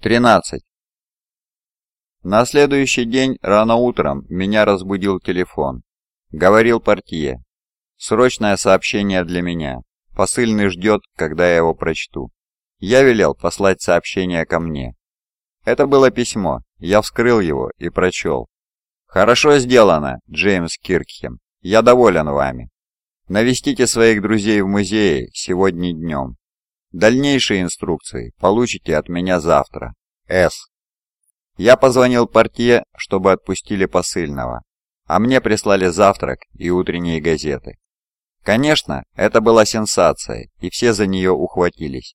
13. На следующий день рано утром меня разбудил телефон. Говорил портье. Срочное сообщение для меня. Посыльный ждет, когда я его прочту. Я велел послать сообщение ко мне. Это было письмо. Я вскрыл его и прочел. «Хорошо сделано, Джеймс Киркхем. Я доволен вами. Навестите своих друзей в музее сегодня днем. Дальнейшие инструкции получите от меня завтра. С. Я позвонил портье, чтобы отпустили посыльного, а мне прислали завтрак и утренние газеты. Конечно, это была сенсация, и все за нее ухватились.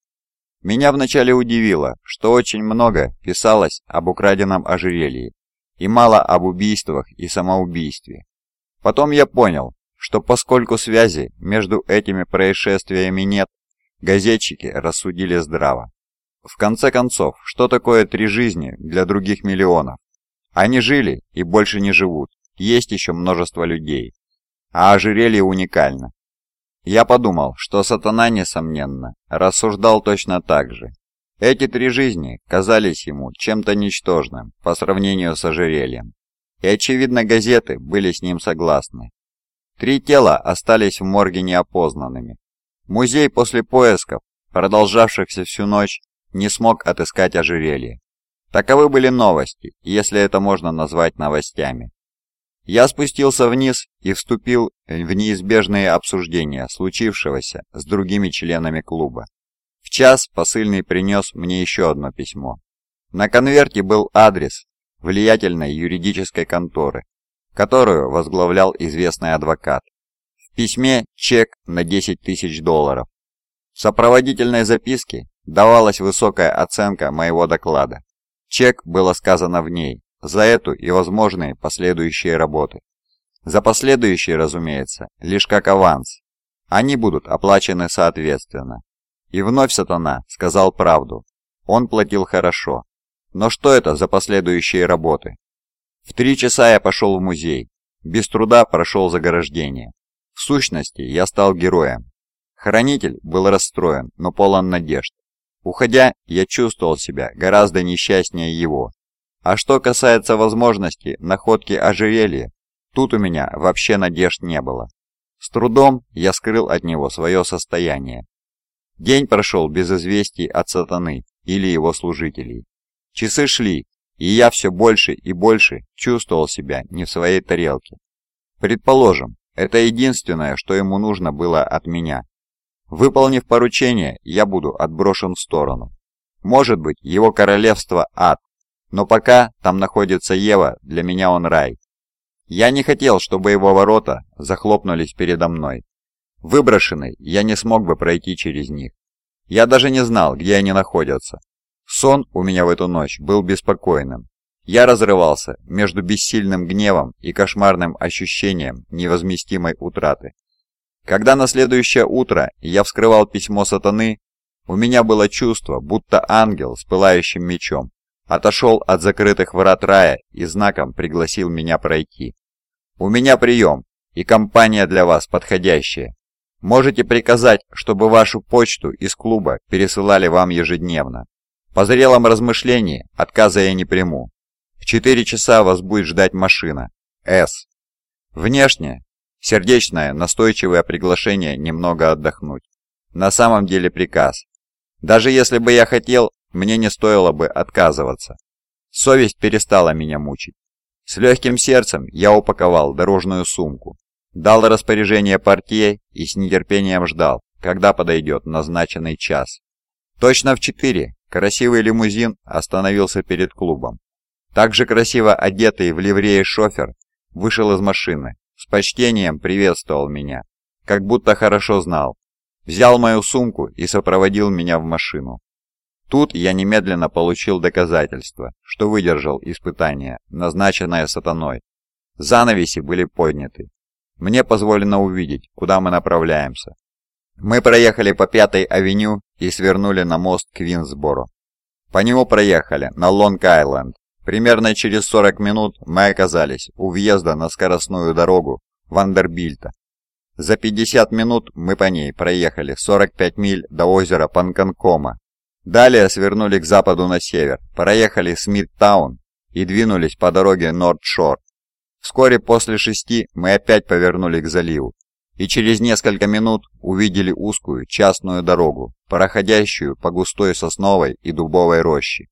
Меня вначале удивило, что очень много писалось об украденном ожерелье и мало об убийствах и самоубийстве. Потом я понял, что поскольку связи между этими происшествиями нет, Газетчики рассудили здраво. В конце концов, что такое три жизни для других миллионов? Они жили и больше не живут, есть еще множество людей. А ожерелье уникально. Я подумал, что сатана, несомненно, рассуждал точно так же. Эти три жизни казались ему чем-то ничтожным по сравнению с ожерельем. И, очевидно, газеты были с ним согласны. Три тела остались в морге неопознанными, Музей после поисков, продолжавшихся всю ночь, не смог отыскать ожерелье. Таковы были новости, если это можно назвать новостями. Я спустился вниз и вступил в неизбежные обсуждения случившегося с другими членами клуба. В час посыльный принес мне еще одно письмо. На конверте был адрес влиятельной юридической конторы, которую возглавлял известный адвокат. В письме чек на 10 тысяч долларов. В сопроводительной записке давалась высокая оценка моего доклада. Чек было сказано в ней, за эту и возможные последующие работы. За последующие, разумеется, лишь как аванс. Они будут оплачены соответственно. И вновь сатана сказал правду. Он платил хорошо. Но что это за последующие работы? В три часа я пошел в музей. Без труда прошел заграждение. В сущности, я стал героем. Хранитель был расстроен, но полон надежд. Уходя, я чувствовал себя гораздо несчастнее его. А что касается возможности находки ожерелья, тут у меня вообще надежд не было. С трудом я скрыл от него свое состояние. День прошел без известий от сатаны или его служителей. Часы шли, и я все больше и больше чувствовал себя не в своей тарелке. Предположим, это единственное, что ему нужно было от меня. Выполнив поручение, я буду отброшен в сторону. Может быть, его королевство – ад, но пока там находится Ева, для меня он рай. Я не хотел, чтобы его ворота захлопнулись передо мной. Выброшенный, я не смог бы пройти через них. Я даже не знал, где они находятся. Сон у меня в эту ночь был беспокойным. Я разрывался между бессильным гневом и кошмарным ощущением невозместимой утраты. Когда на следующее утро я вскрывал письмо сатаны, у меня было чувство, будто ангел с пылающим мечом отошел от закрытых врат рая и знаком пригласил меня пройти. «У меня прием, и компания для вас подходящая. Можете приказать, чтобы вашу почту из клуба пересылали вам ежедневно. По зрелом размышлении отказа я не приму, в четыре часа вас будет ждать машина. С. Внешне. Сердечное, настойчивое приглашение немного отдохнуть. На самом деле приказ. Даже если бы я хотел, мне не стоило бы отказываться. Совесть перестала меня мучить. С легким сердцем я упаковал дорожную сумку, дал распоряжение портье и с нетерпением ждал, когда подойдет назначенный час. Точно в четыре красивый лимузин остановился перед клубом. Также красиво одетый в ливрее шофер вышел из машины, с почтением приветствовал меня, как будто хорошо знал. Взял мою сумку и сопроводил меня в машину. Тут я немедленно получил доказательство, что выдержал испытание, назначенное сатаной. Занавеси были подняты. Мне позволено увидеть, куда мы направляемся. Мы проехали по Пятой авеню и свернули на мост Квинсборо. По нему проехали на Лонг-Айленд, Примерно через 40 минут мы оказались у въезда на скоростную дорогу Вандербильта. За 50 минут мы по ней проехали 45 миль до озера Панканкома. Далее свернули к западу на север, проехали Смиттаун и двинулись по дороге Норд-Шор. Вскоре после шести мы опять повернули к заливу и через несколько минут увидели узкую частную дорогу, проходящую по густой сосновой и дубовой роще.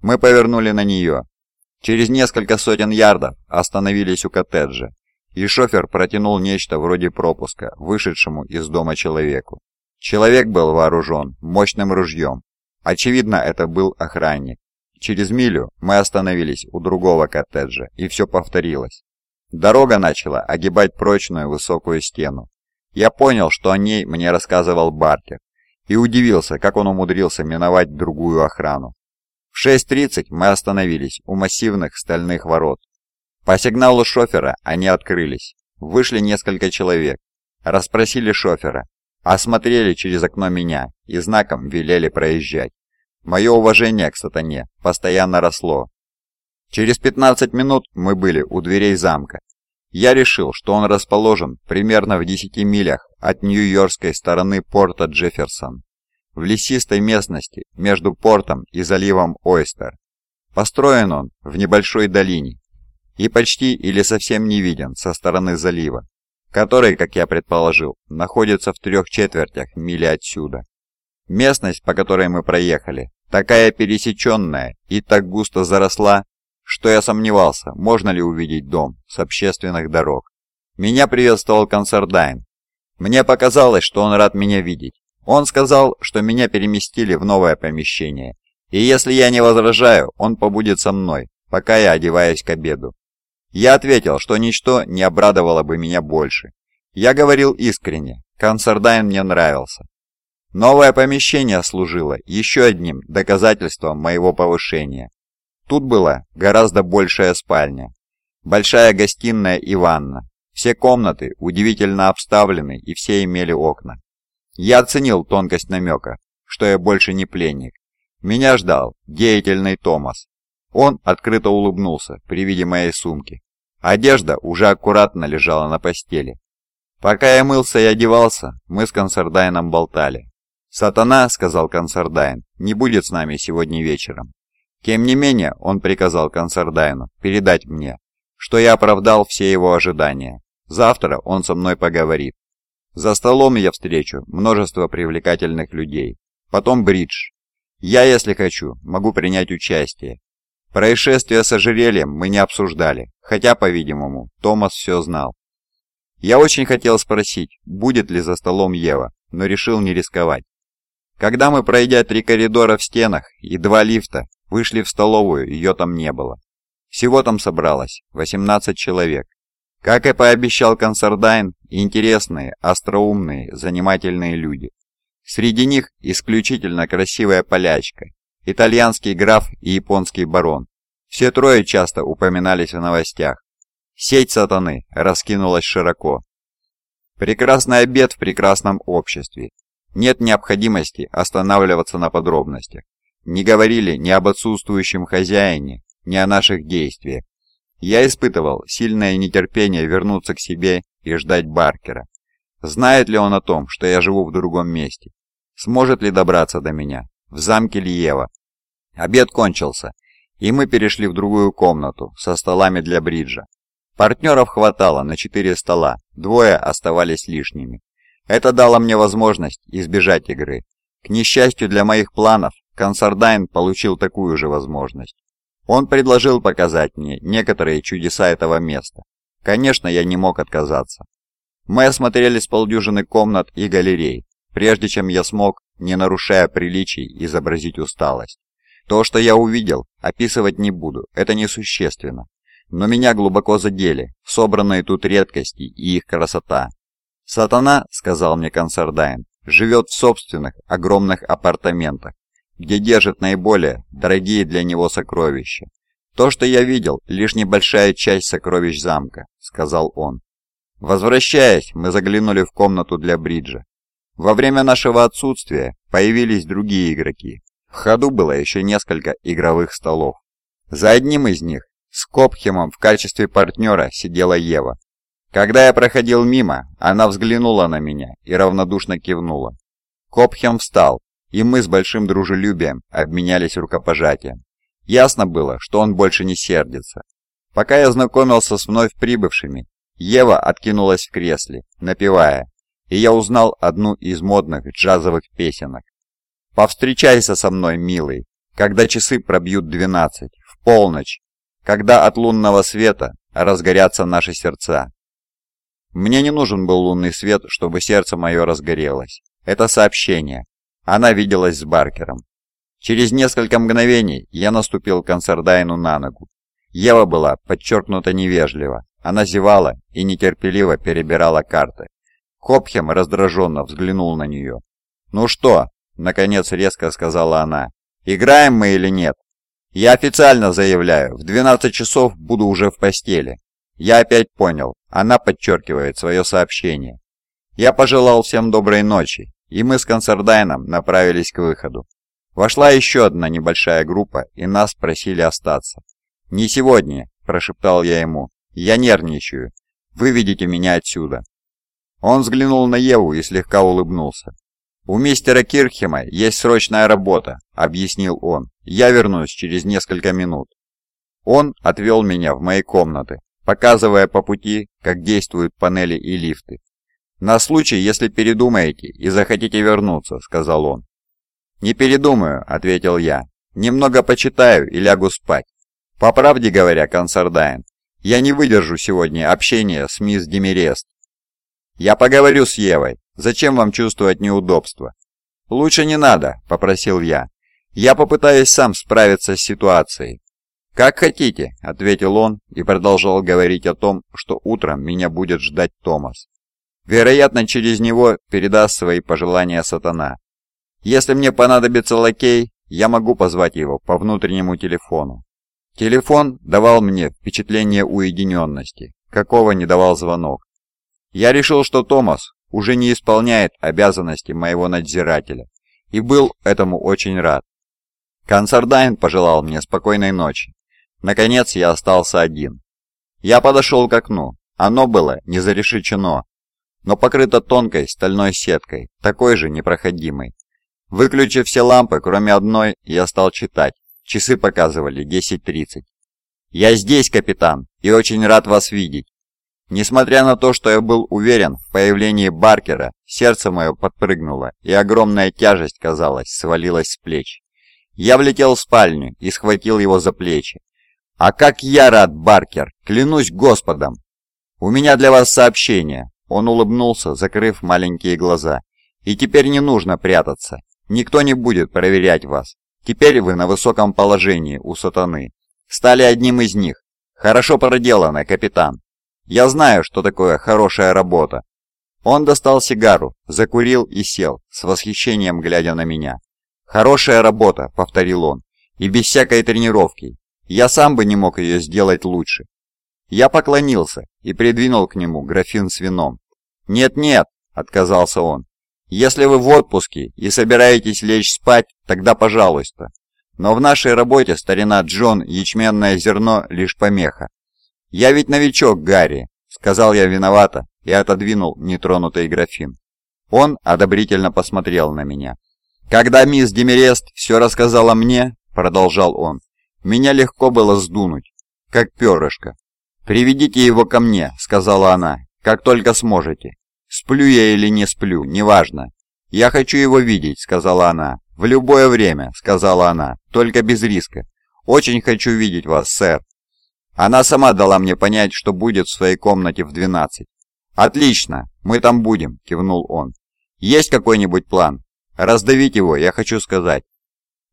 Мы повернули на нее Через несколько сотен ярдов остановились у коттеджа, и шофер протянул нечто вроде пропуска, вышедшему из дома человеку. Человек был вооружен мощным ружьем. Очевидно, это был охранник. Через милю мы остановились у другого коттеджа, и все повторилось. Дорога начала огибать прочную высокую стену. Я понял, что о ней мне рассказывал Баркер, и удивился, как он умудрился миновать другую охрану. В 6.30 мы остановились у массивных стальных ворот. По сигналу шофера они открылись. Вышли несколько человек. Расспросили шофера. Осмотрели через окно меня и знаком велели проезжать. Мое уважение к сатане постоянно росло. Через 15 минут мы были у дверей замка. Я решил, что он расположен примерно в 10 милях от нью-йоркской стороны порта Джефферсон в лесистой местности между портом и заливом Ойстер. Построен он в небольшой долине и почти или совсем не виден со стороны залива, который, как я предположил, находится в трех четвертях мили отсюда. Местность, по которой мы проехали, такая пересеченная и так густо заросла, что я сомневался, можно ли увидеть дом с общественных дорог. Меня приветствовал концердайн. Мне показалось, что он рад меня видеть, он сказал, что меня переместили в новое помещение, и если я не возражаю, он побудет со мной, пока я одеваюсь к обеду. Я ответил, что ничто не обрадовало бы меня больше. Я говорил искренне, Консердайн мне нравился. Новое помещение служило еще одним доказательством моего повышения. Тут была гораздо большая спальня, большая гостиная и ванна. Все комнаты удивительно обставлены и все имели окна. Я оценил тонкость намека, что я больше не пленник. Меня ждал деятельный Томас. Он открыто улыбнулся при виде моей сумки. Одежда уже аккуратно лежала на постели. Пока я мылся и одевался, мы с Консердайном болтали. «Сатана», — сказал Консердайн, — «не будет с нами сегодня вечером». Тем не менее, он приказал Консердайну передать мне, что я оправдал все его ожидания. Завтра он со мной поговорит. За столом я встречу множество привлекательных людей. Потом бридж. Я, если хочу, могу принять участие. Происшествие с ожерельем мы не обсуждали, хотя, по-видимому, Томас все знал. Я очень хотел спросить, будет ли за столом Ева, но решил не рисковать. Когда мы, пройдя три коридора в стенах и два лифта, вышли в столовую, ее там не было. Всего там собралось 18 человек, как и пообещал Консердайн, интересные, остроумные, занимательные люди. Среди них исключительно красивая полячка, итальянский граф и японский барон. Все трое часто упоминались в новостях. Сеть сатаны раскинулась широко. Прекрасный обед в прекрасном обществе. Нет необходимости останавливаться на подробностях. Не говорили ни об отсутствующем хозяине, ни о наших действиях. Я испытывал сильное нетерпение вернуться к себе и ждать Баркера. Знает ли он о том, что я живу в другом месте? Сможет ли добраться до меня? В замке Лиева? Обед кончился, и мы перешли в другую комнату со столами для бриджа. Партнеров хватало на четыре стола, двое оставались лишними. Это дало мне возможность избежать игры. К несчастью для моих планов, Консардайн получил такую же возможность. Он предложил показать мне некоторые чудеса этого места. Конечно, я не мог отказаться. Мы осмотрели с полдюжины комнат и галерей, прежде чем я смог, не нарушая приличий, изобразить усталость. То, что я увидел, описывать не буду, это несущественно. Но меня глубоко задели, собранные тут редкости и их красота. «Сатана», — сказал мне Консардайн, — «живет в собственных огромных апартаментах, где держит наиболее дорогие для него сокровища. «То, что я видел, лишь небольшая часть сокровищ замка», — сказал он. Возвращаясь, мы заглянули в комнату для бриджа. Во время нашего отсутствия появились другие игроки. В ходу было еще несколько игровых столов. За одним из них с Копхемом в качестве партнера сидела Ева. Когда я проходил мимо, она взглянула на меня и равнодушно кивнула. Копхем встал и мы с большим дружелюбием обменялись рукопожатием. Ясно было, что он больше не сердится. Пока я знакомился с вновь прибывшими, Ева откинулась в кресле, напевая, и я узнал одну из модных джазовых песенок. «Повстречайся со мной, милый, когда часы пробьют двенадцать, в полночь, когда от лунного света разгорятся наши сердца». Мне не нужен был лунный свет, чтобы сердце мое разгорелось. Это сообщение, она виделась с Баркером. Через несколько мгновений я наступил Консердайну на ногу. Ева была подчеркнуто невежлива. Она зевала и нетерпеливо перебирала карты. Копхем раздраженно взглянул на нее. «Ну что?» — наконец резко сказала она. «Играем мы или нет?» «Я официально заявляю, в 12 часов буду уже в постели». Я опять понял, она подчеркивает свое сообщение. Я пожелал всем доброй ночи и мы с Консердайном направились к выходу. Вошла еще одна небольшая группа, и нас просили остаться. «Не сегодня», – прошептал я ему. «Я нервничаю. Выведите меня отсюда». Он взглянул на Еву и слегка улыбнулся. «У мистера Кирхема есть срочная работа», – объяснил он. «Я вернусь через несколько минут». Он отвел меня в мои комнаты, показывая по пути, как действуют панели и лифты. «На случай, если передумаете и захотите вернуться», — сказал он. «Не передумаю», — ответил я. «Немного почитаю и лягу спать. По правде говоря, консардайн, я не выдержу сегодня общения с мисс Демирест. Я поговорю с Евой. Зачем вам чувствовать неудобство?» «Лучше не надо», — попросил я. «Я попытаюсь сам справиться с ситуацией». «Как хотите», — ответил он и продолжал говорить о том, что утром меня будет ждать Томас. Вероятно, через него передаст свои пожелания сатана. Если мне понадобится лакей, я могу позвать его по внутреннему телефону. Телефон давал мне впечатление уединенности, какого не давал звонок. Я решил, что Томас уже не исполняет обязанности моего надзирателя, и был этому очень рад. Консардайн пожелал мне спокойной ночи. Наконец я остался один. Я подошел к окну. Оно было не зарешечено, но покрыто тонкой стальной сеткой, такой же непроходимой. Выключив все лампы, кроме одной, я стал читать. Часы показывали 10.30. «Я здесь, капитан, и очень рад вас видеть». Несмотря на то, что я был уверен в появлении Баркера, сердце мое подпрыгнуло, и огромная тяжесть, казалось, свалилась с плеч. Я влетел в спальню и схватил его за плечи. «А как я рад, Баркер! Клянусь Господом!» «У меня для вас сообщение. Он улыбнулся, закрыв маленькие глаза. «И теперь не нужно прятаться. Никто не будет проверять вас. Теперь вы на высоком положении у сатаны. Стали одним из них. Хорошо проделано, капитан. Я знаю, что такое хорошая работа». Он достал сигару, закурил и сел, с восхищением глядя на меня. «Хорошая работа», — повторил он, — «и без всякой тренировки. Я сам бы не мог ее сделать лучше». Я поклонился и придвинул к нему графин с вином. «Нет-нет», — отказался он. «Если вы в отпуске и собираетесь лечь спать, тогда пожалуйста. Но в нашей работе, старина Джон, ячменное зерно — лишь помеха. Я ведь новичок, Гарри», — сказал я виновато и отодвинул нетронутый графин. Он одобрительно посмотрел на меня. «Когда мисс Демерест все рассказала мне», — продолжал он, — «меня легко было сдунуть, как перышко». «Приведите его ко мне», — сказала она, как только сможете. Сплю я или не сплю, неважно. Я хочу его видеть», — сказала она. «В любое время», — сказала она, — «только без риска. Очень хочу видеть вас, сэр». Она сама дала мне понять, что будет в своей комнате в 12. «Отлично, мы там будем», — кивнул он. «Есть какой-нибудь план? Раздавить его, я хочу сказать».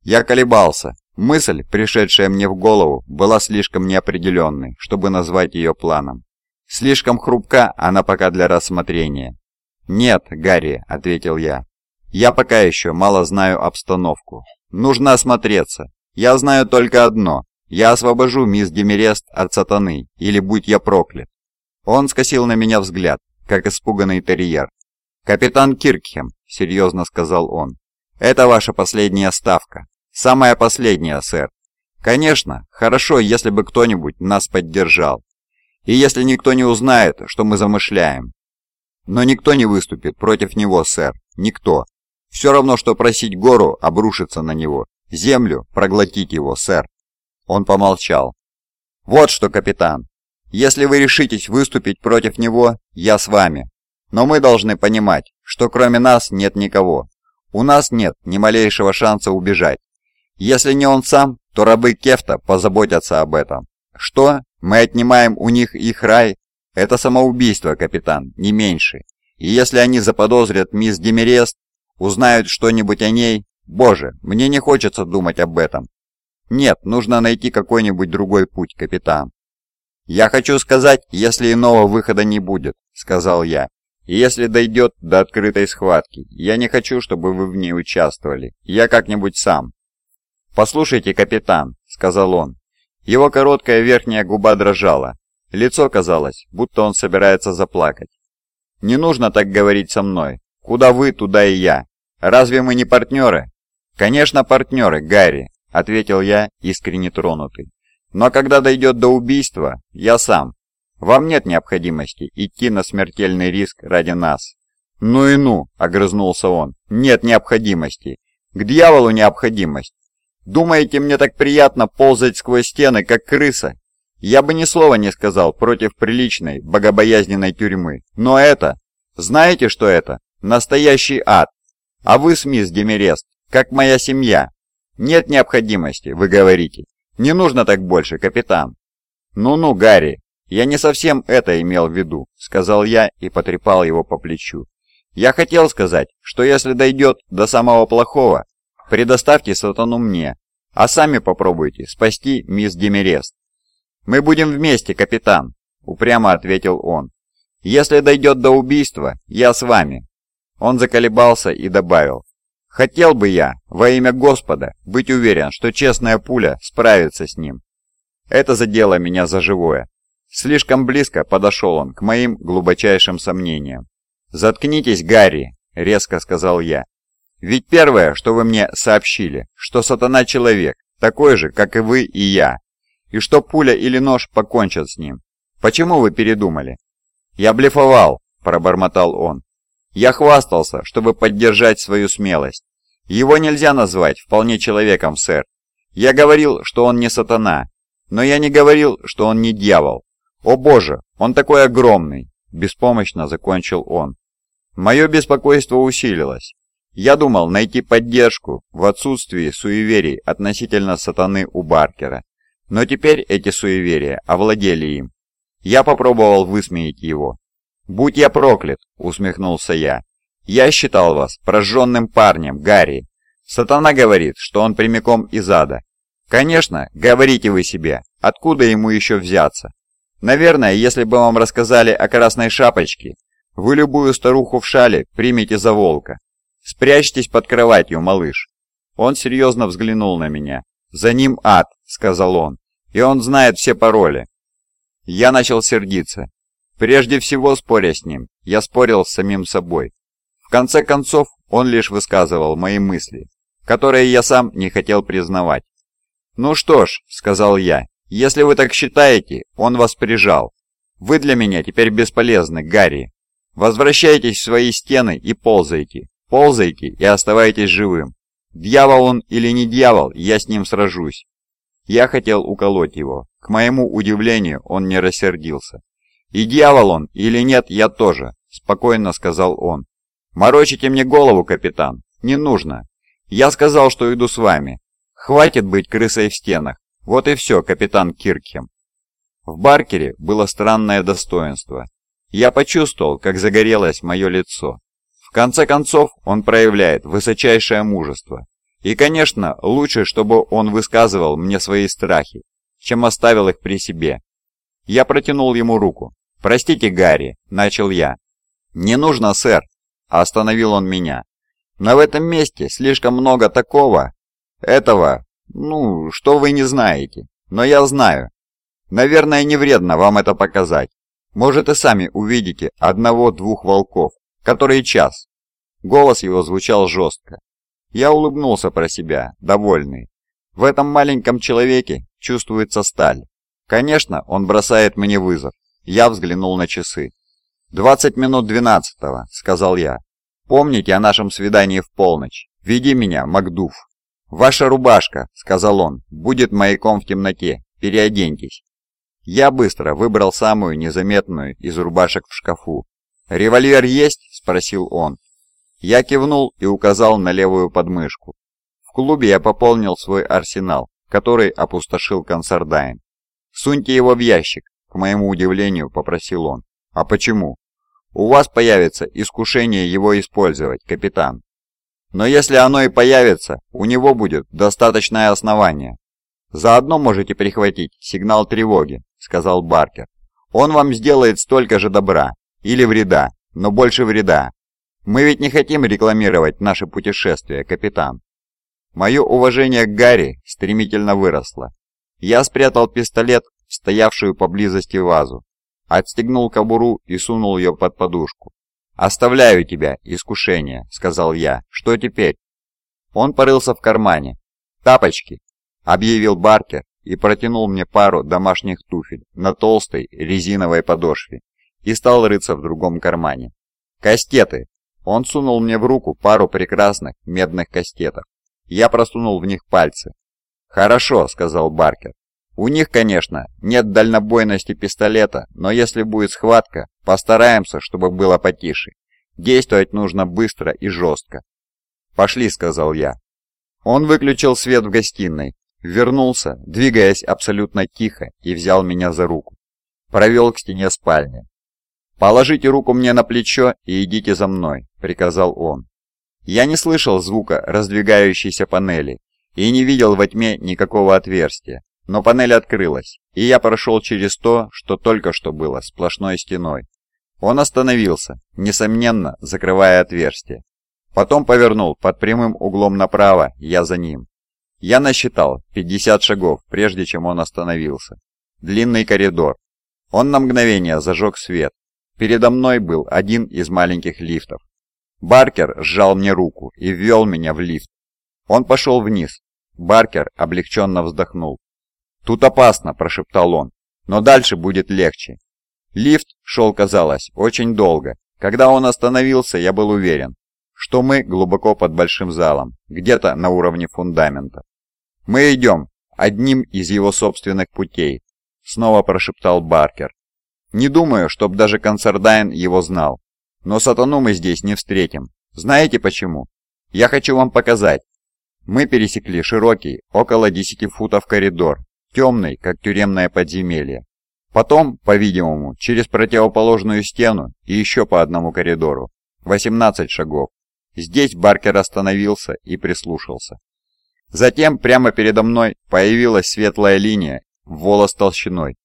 Я колебался. Мысль, пришедшая мне в голову, была слишком неопределенной, чтобы назвать ее планом. Слишком хрупка она пока для рассмотрения. «Нет, Гарри», — ответил я. «Я пока еще мало знаю обстановку. Нужно осмотреться. Я знаю только одно. Я освобожу мисс Демерест от сатаны, или будь я проклят». Он скосил на меня взгляд, как испуганный терьер. «Капитан Киркхем», — серьезно сказал он, — «это ваша последняя ставка. Самая последняя, сэр. Конечно, хорошо, если бы кто-нибудь нас поддержал и если никто не узнает, что мы замышляем. Но никто не выступит против него, сэр, никто. Все равно, что просить гору обрушиться на него, землю проглотить его, сэр. Он помолчал. Вот что, капитан, если вы решитесь выступить против него, я с вами. Но мы должны понимать, что кроме нас нет никого. У нас нет ни малейшего шанса убежать. Если не он сам, то рабы Кефта позаботятся об этом. Что? Мы отнимаем у них их рай? Это самоубийство, капитан, не меньше. И если они заподозрят мисс Демерест, узнают что-нибудь о ней, боже, мне не хочется думать об этом. Нет, нужно найти какой-нибудь другой путь, капитан. «Я хочу сказать, если иного выхода не будет», — сказал я. «И если дойдет до открытой схватки, я не хочу, чтобы вы в ней участвовали. Я как-нибудь сам». «Послушайте, капитан», — сказал он, его короткая верхняя губа дрожала. Лицо казалось, будто он собирается заплакать. «Не нужно так говорить со мной. Куда вы, туда и я. Разве мы не партнеры?» «Конечно, партнеры, Гарри», — ответил я, искренне тронутый. «Но когда дойдет до убийства, я сам. Вам нет необходимости идти на смертельный риск ради нас». «Ну и ну!» — огрызнулся он. «Нет необходимости. К дьяволу необходимость. Думаете, мне так приятно ползать сквозь стены, как крыса? Я бы ни слова не сказал против приличной, богобоязненной тюрьмы. Но это... Знаете, что это? Настоящий ад. А вы с Демерест, как моя семья. Нет необходимости, вы говорите. Не нужно так больше, капитан. Ну-ну, Гарри, я не совсем это имел в виду, сказал я и потрепал его по плечу. Я хотел сказать, что если дойдет до самого плохого, Предоставьте сатану мне, а сами попробуйте спасти мисс Демерест. «Мы будем вместе, капитан», — упрямо ответил он. «Если дойдет до убийства, я с вами». Он заколебался и добавил. «Хотел бы я, во имя Господа, быть уверен, что честная пуля справится с ним». Это задело меня за живое. Слишком близко подошел он к моим глубочайшим сомнениям. «Заткнитесь, Гарри», — резко сказал я. Ведь первое, что вы мне сообщили, что сатана человек, такой же, как и вы и я, и что пуля или нож покончат с ним. Почему вы передумали? Я блефовал, пробормотал он. Я хвастался, чтобы поддержать свою смелость. Его нельзя назвать вполне человеком, сэр. Я говорил, что он не сатана, но я не говорил, что он не дьявол. О боже, он такой огромный, беспомощно закончил он. Мое беспокойство усилилось. Я думал найти поддержку в отсутствии суеверий относительно сатаны у Баркера, но теперь эти суеверия овладели им. Я попробовал высмеять его. «Будь я проклят!» — усмехнулся я. «Я считал вас прожженным парнем, Гарри. Сатана говорит, что он прямиком из ада. Конечно, говорите вы себе, откуда ему еще взяться? Наверное, если бы вам рассказали о красной шапочке, вы любую старуху в шале примете за волка. «Спрячьтесь под кроватью, малыш». Он серьезно взглянул на меня. «За ним ад», — сказал он, — «и он знает все пароли». Я начал сердиться. Прежде всего, споря с ним, я спорил с самим собой. В конце концов, он лишь высказывал мои мысли, которые я сам не хотел признавать. «Ну что ж», — сказал я, — «если вы так считаете, он вас прижал. Вы для меня теперь бесполезны, Гарри. Возвращайтесь в свои стены и ползайте. Ползайте и оставайтесь живым. Дьявол он или не дьявол, я с ним сражусь. Я хотел уколоть его. К моему удивлению, он не рассердился. «И дьявол он или нет, я тоже», — спокойно сказал он. «Морочите мне голову, капитан. Не нужно. Я сказал, что иду с вами. Хватит быть крысой в стенах. Вот и все, капитан Киркхем». В Баркере было странное достоинство. Я почувствовал, как загорелось мое лицо. Конце концов, он проявляет высочайшее мужество. И, конечно, лучше, чтобы он высказывал мне свои страхи, чем оставил их при себе. Я протянул ему руку. «Простите, Гарри», — начал я. «Не нужно, сэр», — остановил он меня. «Но в этом месте слишком много такого, этого, ну, что вы не знаете. Но я знаю. Наверное, не вредно вам это показать. Может, и сами увидите одного-двух волков, Который час?» Голос его звучал жестко. Я улыбнулся про себя, довольный. В этом маленьком человеке чувствуется сталь. Конечно, он бросает мне вызов. Я взглянул на часы. «Двадцать минут двенадцатого», — сказал я. «Помните о нашем свидании в полночь. Веди меня, Макдув». «Ваша рубашка», — сказал он, — «будет маяком в темноте. Переоденьтесь». Я быстро выбрал самую незаметную из рубашек в шкафу. «Револьвер есть?» – спросил он. Я кивнул и указал на левую подмышку. В клубе я пополнил свой арсенал, который опустошил консердайн. «Суньте его в ящик», – к моему удивлению попросил он. «А почему?» «У вас появится искушение его использовать, капитан». «Но если оно и появится, у него будет достаточное основание». «Заодно можете прихватить сигнал тревоги», — сказал Баркер. «Он вам сделает столько же добра, или вреда, но больше вреда. Мы ведь не хотим рекламировать наше путешествие, капитан. Мое уважение к Гарри стремительно выросло. Я спрятал пистолет в стоявшую поблизости вазу, отстегнул кобуру и сунул ее под подушку. «Оставляю тебя, искушение», — сказал я. «Что теперь?» Он порылся в кармане. «Тапочки», — объявил Баркер и протянул мне пару домашних туфель на толстой резиновой подошве и стал рыться в другом кармане. «Кастеты!» Он сунул мне в руку пару прекрасных медных кастетов. Я просунул в них пальцы. «Хорошо», — сказал Баркер. «У них, конечно, нет дальнобойности пистолета, но если будет схватка, постараемся, чтобы было потише. Действовать нужно быстро и жестко». «Пошли», — сказал я. Он выключил свет в гостиной, вернулся, двигаясь абсолютно тихо, и взял меня за руку. Провел к стене спальни. «Положите руку мне на плечо и идите за мной», — приказал он. Я не слышал звука раздвигающейся панели и не видел во тьме никакого отверстия, но панель открылась, и я прошел через то, что только что было сплошной стеной. Он остановился, несомненно, закрывая отверстие. Потом повернул под прямым углом направо, я за ним. Я насчитал 50 шагов, прежде чем он остановился. Длинный коридор. Он на мгновение зажег свет, Передо мной был один из маленьких лифтов. Баркер сжал мне руку и ввел меня в лифт. Он пошел вниз. Баркер облегченно вздохнул. «Тут опасно», – прошептал он, – «но дальше будет легче». Лифт шел, казалось, очень долго. Когда он остановился, я был уверен, что мы глубоко под большим залом, где-то на уровне фундамента. «Мы идем одним из его собственных путей», — снова прошептал Баркер. Не думаю, чтоб даже Концердайн его знал. Но сатану мы здесь не встретим. Знаете почему? Я хочу вам показать. Мы пересекли широкий, около 10 футов коридор, темный, как тюремное подземелье. Потом, по-видимому, через противоположную стену и еще по одному коридору. 18 шагов. Здесь Баркер остановился и прислушался. Затем прямо передо мной появилась светлая линия, волос толщиной.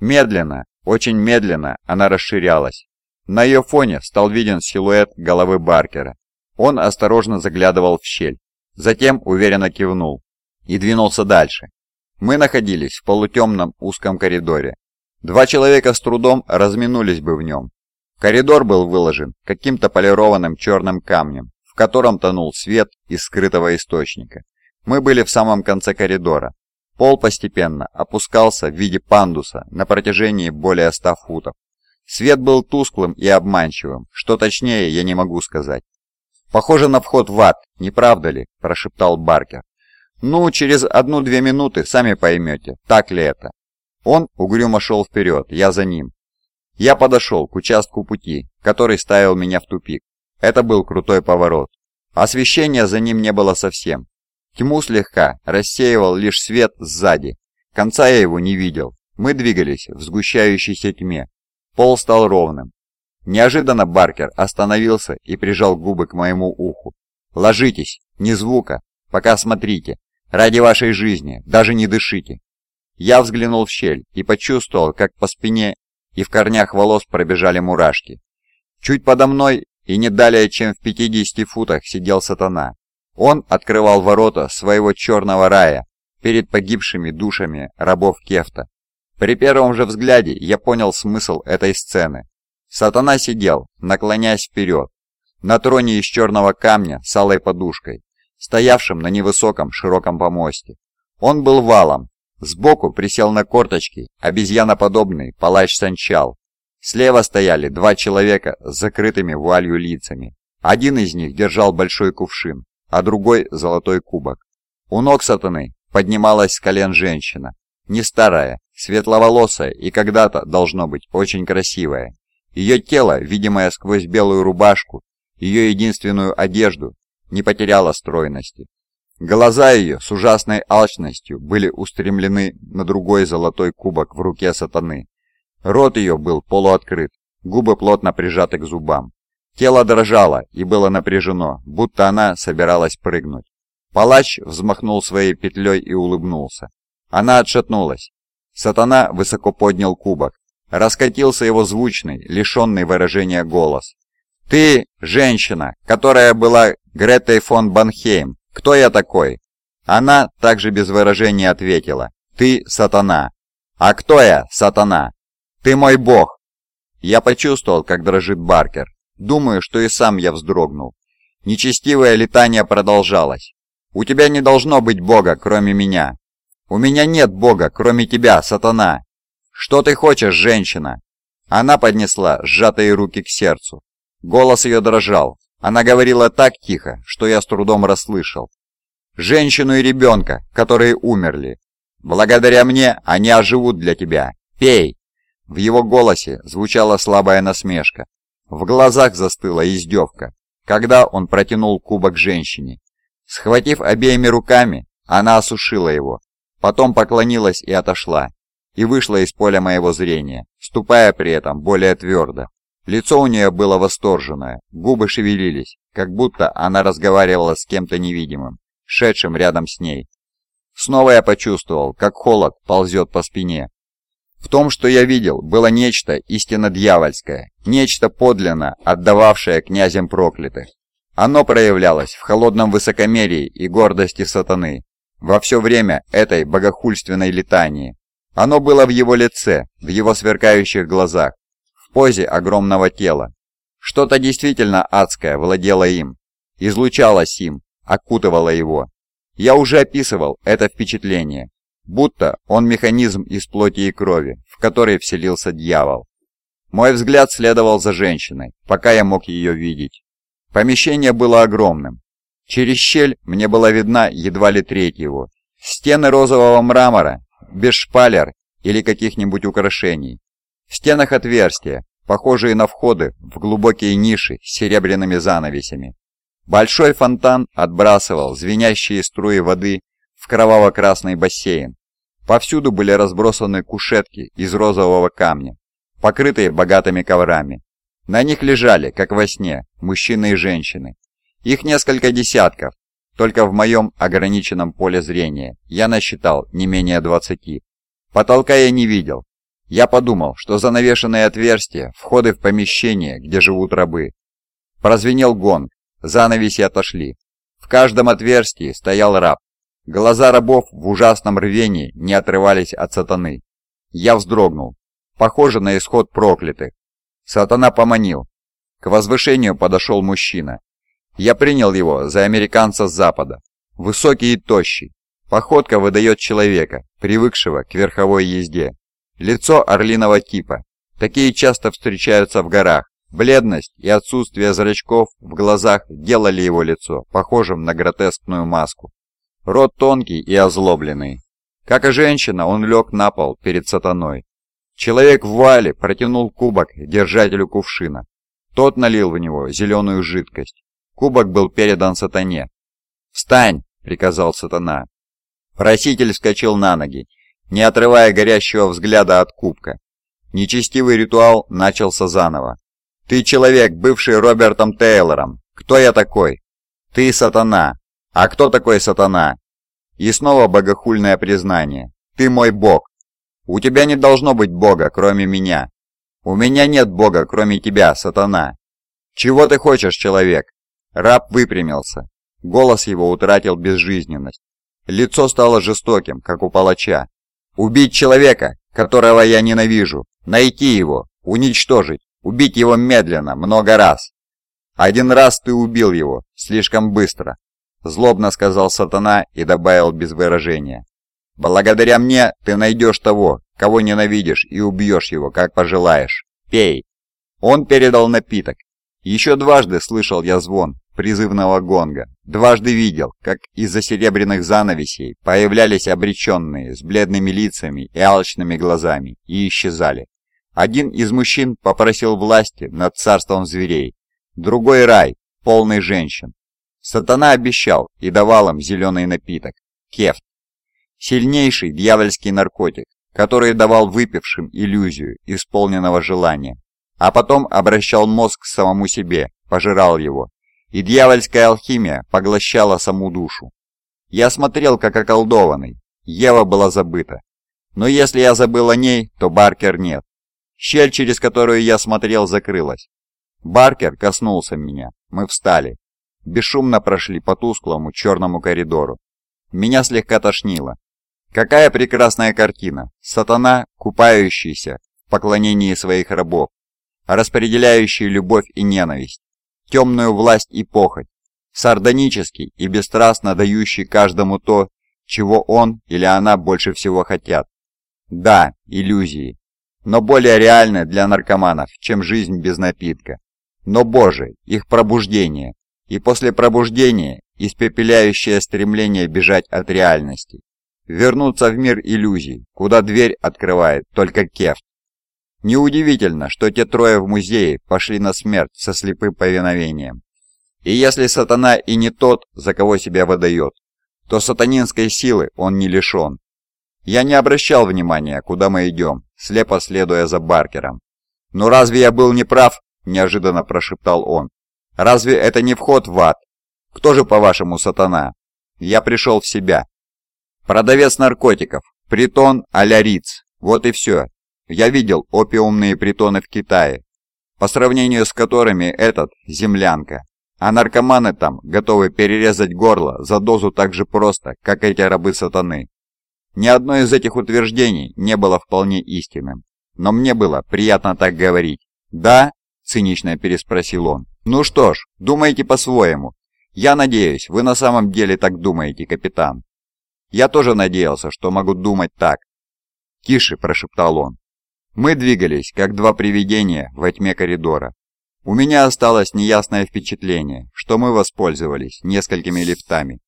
Медленно, очень медленно она расширялась. На ее фоне стал виден силуэт головы Баркера. Он осторожно заглядывал в щель, затем уверенно кивнул и двинулся дальше. Мы находились в полутемном узком коридоре. Два человека с трудом разминулись бы в нем. Коридор был выложен каким-то полированным черным камнем, в котором тонул свет из скрытого источника. Мы были в самом конце коридора, Пол постепенно опускался в виде пандуса на протяжении более ста футов. Свет был тусклым и обманчивым, что точнее я не могу сказать. «Похоже на вход в ад, не правда ли?» – прошептал Баркер. «Ну, через одну-две минуты сами поймете, так ли это». Он угрюмо шел вперед, я за ним. Я подошел к участку пути, который ставил меня в тупик. Это был крутой поворот. Освещения за ним не было совсем, Тьму слегка рассеивал лишь свет сзади. Конца я его не видел. Мы двигались в сгущающейся тьме. Пол стал ровным. Неожиданно Баркер остановился и прижал губы к моему уху. «Ложитесь, ни звука, пока смотрите. Ради вашей жизни, даже не дышите». Я взглянул в щель и почувствовал, как по спине и в корнях волос пробежали мурашки. Чуть подо мной и не далее, чем в 50 футах, сидел сатана. Он открывал ворота своего черного рая перед погибшими душами рабов Кефта. При первом же взгляде я понял смысл этой сцены. Сатана сидел, наклоняясь вперед, на троне из черного камня с алой подушкой, стоявшим на невысоком широком помосте. Он был валом. Сбоку присел на корточки обезьяноподобный палач Санчал. Слева стояли два человека с закрытыми вуалью лицами. Один из них держал большой кувшин, а другой – золотой кубок. У ног сатаны поднималась с колен женщина, не старая, светловолосая и когда-то, должно быть, очень красивая. Ее тело, видимое сквозь белую рубашку, ее единственную одежду, не потеряло стройности. Глаза ее с ужасной алчностью были устремлены на другой золотой кубок в руке сатаны. Рот ее был полуоткрыт, губы плотно прижаты к зубам. Тело дрожало и было напряжено, будто она собиралась прыгнуть. Палач взмахнул своей петлей и улыбнулся. Она отшатнулась. Сатана высоко поднял кубок. Раскатился его звучный, лишенный выражения голос. «Ты, женщина, которая была Гретой фон Банхейм, кто я такой?» Она также без выражения ответила. «Ты сатана». «А кто я, сатана?» «Ты мой бог!» Я почувствовал, как дрожит Баркер. Думаю, что и сам я вздрогнул. Нечестивое летание продолжалось. «У тебя не должно быть Бога, кроме меня». «У меня нет Бога, кроме тебя, сатана». «Что ты хочешь, женщина?» Она поднесла сжатые руки к сердцу. Голос ее дрожал. Она говорила так тихо, что я с трудом расслышал. «Женщину и ребенка, которые умерли. Благодаря мне они оживут для тебя. Пей!» В его голосе звучала слабая насмешка. В глазах застыла издевка, когда он протянул кубок женщине. Схватив обеими руками, она осушила его, потом поклонилась и отошла, и вышла из поля моего зрения, ступая при этом более твердо. Лицо у нее было восторженное, губы шевелились, как будто она разговаривала с кем-то невидимым, шедшим рядом с ней. Снова я почувствовал, как холод ползет по спине, в том, что я видел, было нечто истинно дьявольское, нечто подлинно отдававшее князем проклятых. Оно проявлялось в холодном высокомерии и гордости сатаны, во все время этой богохульственной летании. Оно было в его лице, в его сверкающих глазах, в позе огромного тела. Что-то действительно адское владело им, излучалось им, окутывало его. Я уже описывал это впечатление, будто он механизм из плоти и крови, в который вселился дьявол. Мой взгляд следовал за женщиной, пока я мог ее видеть. Помещение было огромным. Через щель мне была видна едва ли треть его. Стены розового мрамора, без шпалер или каких-нибудь украшений. В стенах отверстия, похожие на входы в глубокие ниши с серебряными занавесями. Большой фонтан отбрасывал звенящие струи воды в кроваво-красный бассейн, Повсюду были разбросаны кушетки из розового камня, покрытые богатыми коврами. На них лежали, как во сне, мужчины и женщины. Их несколько десятков, только в моем ограниченном поле зрения я насчитал не менее двадцати. Потолка я не видел. Я подумал, что занавешенные отверстия – входы в помещение, где живут рабы. Прозвенел гонг, занавеси отошли. В каждом отверстии стоял раб, Глаза рабов в ужасном рвении не отрывались от сатаны. Я вздрогнул. Похоже на исход проклятых. Сатана поманил. К возвышению подошел мужчина. Я принял его за американца с запада. Высокий и тощий. Походка выдает человека, привыкшего к верховой езде. Лицо орлиного типа. Такие часто встречаются в горах. Бледность и отсутствие зрачков в глазах делали его лицо похожим на гротескную маску. Рот тонкий и озлобленный. Как и женщина, он лег на пол перед сатаной. Человек в вале протянул кубок держателю кувшина. Тот налил в него зеленую жидкость. Кубок был передан сатане. «Встань!» — приказал сатана. Проситель вскочил на ноги, не отрывая горящего взгляда от кубка. Нечестивый ритуал начался заново. «Ты человек, бывший Робертом Тейлором. Кто я такой?» «Ты сатана. «А кто такой сатана?» И снова богохульное признание. «Ты мой бог. У тебя не должно быть бога, кроме меня. У меня нет бога, кроме тебя, сатана. Чего ты хочешь, человек?» Раб выпрямился. Голос его утратил безжизненность. Лицо стало жестоким, как у палача. «Убить человека, которого я ненавижу. Найти его, уничтожить, убить его медленно, много раз. Один раз ты убил его, слишком быстро, — злобно сказал сатана и добавил без выражения. «Благодаря мне ты найдешь того, кого ненавидишь, и убьешь его, как пожелаешь. Пей!» Он передал напиток. Еще дважды слышал я звон призывного гонга, дважды видел, как из-за серебряных занавесей появлялись обреченные с бледными лицами и алчными глазами и исчезали. Один из мужчин попросил власти над царством зверей, другой рай, полный женщин, Сатана обещал и давал им зеленый напиток – кефт. Сильнейший дьявольский наркотик, который давал выпившим иллюзию исполненного желания, а потом обращал мозг к самому себе, пожирал его. И дьявольская алхимия поглощала саму душу. Я смотрел как околдованный, Ева была забыта. Но если я забыл о ней, то Баркер нет. Щель, через которую я смотрел, закрылась. Баркер коснулся меня. Мы встали бесшумно прошли по тусклому черному коридору. Меня слегка тошнило. Какая прекрасная картина! Сатана, купающийся в поклонении своих рабов, распределяющий любовь и ненависть, темную власть и похоть, сардонический и бесстрастно дающий каждому то, чего он или она больше всего хотят. Да, иллюзии, но более реальны для наркоманов, чем жизнь без напитка. Но, боже, их пробуждение, и после пробуждения испепеляющее стремление бежать от реальности, вернуться в мир иллюзий, куда дверь открывает только кефт. Неудивительно, что те трое в музее пошли на смерть со слепым повиновением. И если сатана и не тот, за кого себя выдает, то сатанинской силы он не лишен. Я не обращал внимания, куда мы идем, слепо следуя за Баркером. «Но разве я был неправ?» – неожиданно прошептал он. Разве это не вход в ад? Кто же, по-вашему, сатана? Я пришел в себя. Продавец наркотиков. Притон а-ля Риц. Вот и все. Я видел опиумные притоны в Китае, по сравнению с которыми этот – землянка. А наркоманы там готовы перерезать горло за дозу так же просто, как эти рабы сатаны. Ни одно из этих утверждений не было вполне истинным. Но мне было приятно так говорить. Да, цинично переспросил он. «Ну что ж, думайте по-своему. Я надеюсь, вы на самом деле так думаете, капитан. Я тоже надеялся, что могу думать так». «Тише», — прошептал он. Мы двигались, как два привидения во тьме коридора. У меня осталось неясное впечатление, что мы воспользовались несколькими лифтами.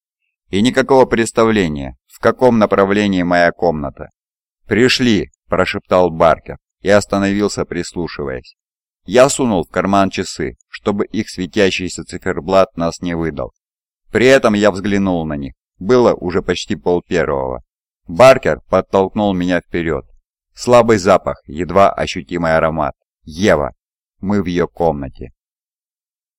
И никакого представления, в каком направлении моя комната. «Пришли», — прошептал Баркер и остановился, прислушиваясь. Я сунул в карман часы, чтобы их светящийся циферблат нас не выдал. При этом я взглянул на них. Было уже почти пол первого. Баркер подтолкнул меня вперед. Слабый запах, едва ощутимый аромат. Ева. Мы в ее комнате.